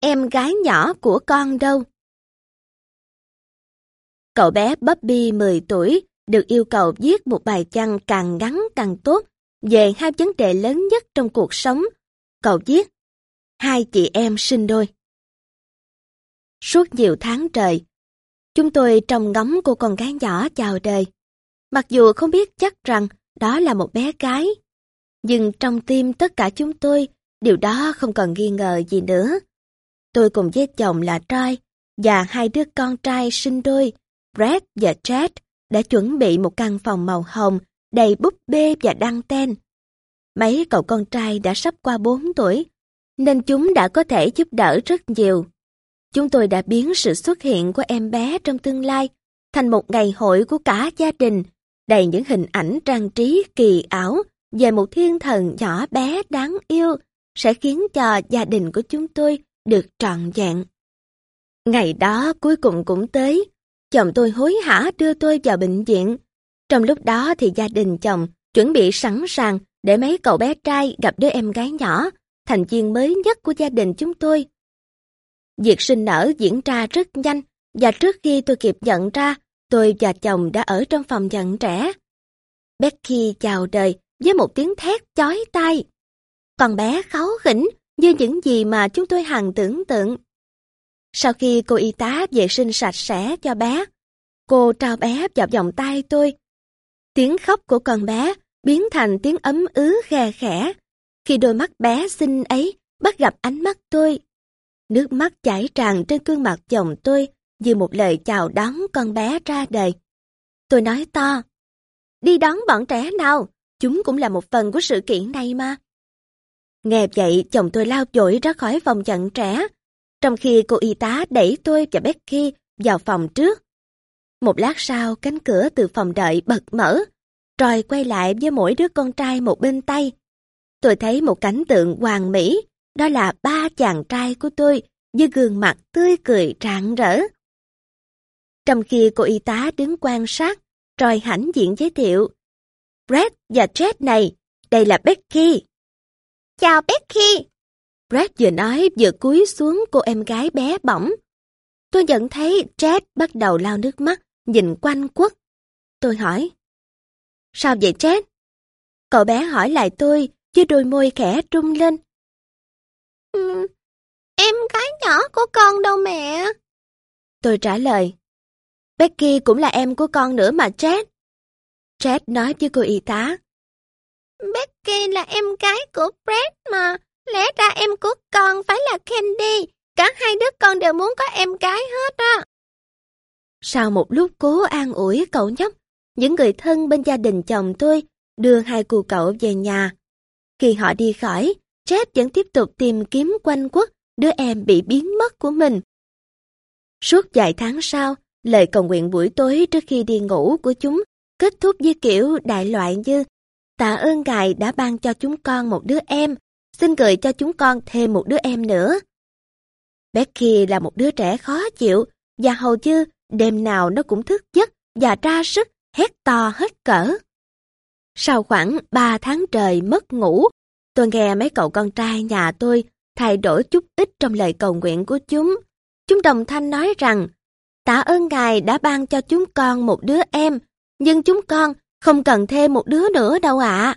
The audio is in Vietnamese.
Em gái nhỏ của con đâu? Cậu bé Bobby 10 tuổi được yêu cầu viết một bài chăng càng ngắn càng tốt về hai vấn đề lớn nhất trong cuộc sống. Cậu viết, hai chị em sinh đôi. Suốt nhiều tháng trời, chúng tôi trông ngóng cô con gái nhỏ chào đời. Mặc dù không biết chắc rằng đó là một bé gái, nhưng trong tim tất cả chúng tôi, điều đó không còn nghi ngờ gì nữa. Tôi cùng với chồng là Troy và hai đứa con trai sinh đôi, Brad và Chad, đã chuẩn bị một căn phòng màu hồng đầy búp bê và đăng ten. Mấy cậu con trai đã sắp qua 4 tuổi, nên chúng đã có thể giúp đỡ rất nhiều. Chúng tôi đã biến sự xuất hiện của em bé trong tương lai thành một ngày hội của cả gia đình, đầy những hình ảnh trang trí kỳ ảo về một thiên thần nhỏ bé đáng yêu sẽ khiến cho gia đình của chúng tôi được trọn vẹn. Ngày đó cuối cùng cũng tới, chồng tôi hối hả đưa tôi vào bệnh viện. Trong lúc đó thì gia đình chồng chuẩn bị sẵn sàng để mấy cậu bé trai gặp đứa em gái nhỏ, thành viên mới nhất của gia đình chúng tôi. Việc sinh nở diễn ra rất nhanh và trước khi tôi kịp nhận ra, tôi và chồng đã ở trong phòng nhận trẻ. Becky chào đời với một tiếng thét chói tai. Con bé kháu khỉnh như những gì mà chúng tôi hằng tưởng tượng. Sau khi cô y tá vệ sinh sạch sẽ cho bé, cô trao bé vào vòng tay tôi. Tiếng khóc của con bé biến thành tiếng ấm ứ khe khẽ khi đôi mắt bé xinh ấy bắt gặp ánh mắt tôi. Nước mắt chảy tràn trên gương mặt chồng tôi như một lời chào đón con bé ra đời. Tôi nói to, đi đón bọn trẻ nào, chúng cũng là một phần của sự kiện này mà. Nghe vậy, chồng tôi lao dội ra khỏi phòng chặn trẻ, trong khi cô y tá đẩy tôi và Becky vào phòng trước. Một lát sau, cánh cửa từ phòng đợi bật mở, rồi quay lại với mỗi đứa con trai một bên tay. Tôi thấy một cảnh tượng hoàn mỹ, đó là ba chàng trai của tôi với gương mặt tươi cười rạng rỡ. Trong khi cô y tá đứng quan sát, rồi hãnh diện giới thiệu. Brad và Jet này, đây là Becky. Chào Becky. Brad vừa nói vừa cúi xuống cô em gái bé bỏng. Tôi nhận thấy Jet bắt đầu lau nước mắt, nhìn quanh quất. Tôi hỏi. Sao vậy Jet? Cậu bé hỏi lại tôi, với đôi môi khẽ trung lên. Ừ, em gái nhỏ của con đâu mẹ? Tôi trả lời. Becky cũng là em của con nữa mà Jet. Jet nói với cô y tá. Becky là em gái của Brad mà. Lẽ ra em của con phải là Candy. Cả hai đứa con đều muốn có em gái hết á. Sau một lúc cố an ủi cậu nhóc, những người thân bên gia đình chồng tôi đưa hai cụ cậu về nhà. Khi họ đi khỏi, Jet vẫn tiếp tục tìm kiếm quanh quốc đứa em bị biến mất của mình. Suốt vài tháng sau, lời cầu nguyện buổi tối trước khi đi ngủ của chúng kết thúc với kiểu đại loại như Tạ ơn Ngài đã ban cho chúng con một đứa em, xin gửi cho chúng con thêm một đứa em nữa. Becky là một đứa trẻ khó chịu và hầu như đêm nào nó cũng thức giấc và ra sức hét to hết cỡ. Sau khoảng 3 tháng trời mất ngủ, tôi nghe mấy cậu con trai nhà tôi thay đổi chút ít trong lời cầu nguyện của chúng. Chúng đồng thanh nói rằng, tạ ơn Ngài đã ban cho chúng con một đứa em, nhưng chúng con không cần thêm một đứa nữa đâu ạ. À.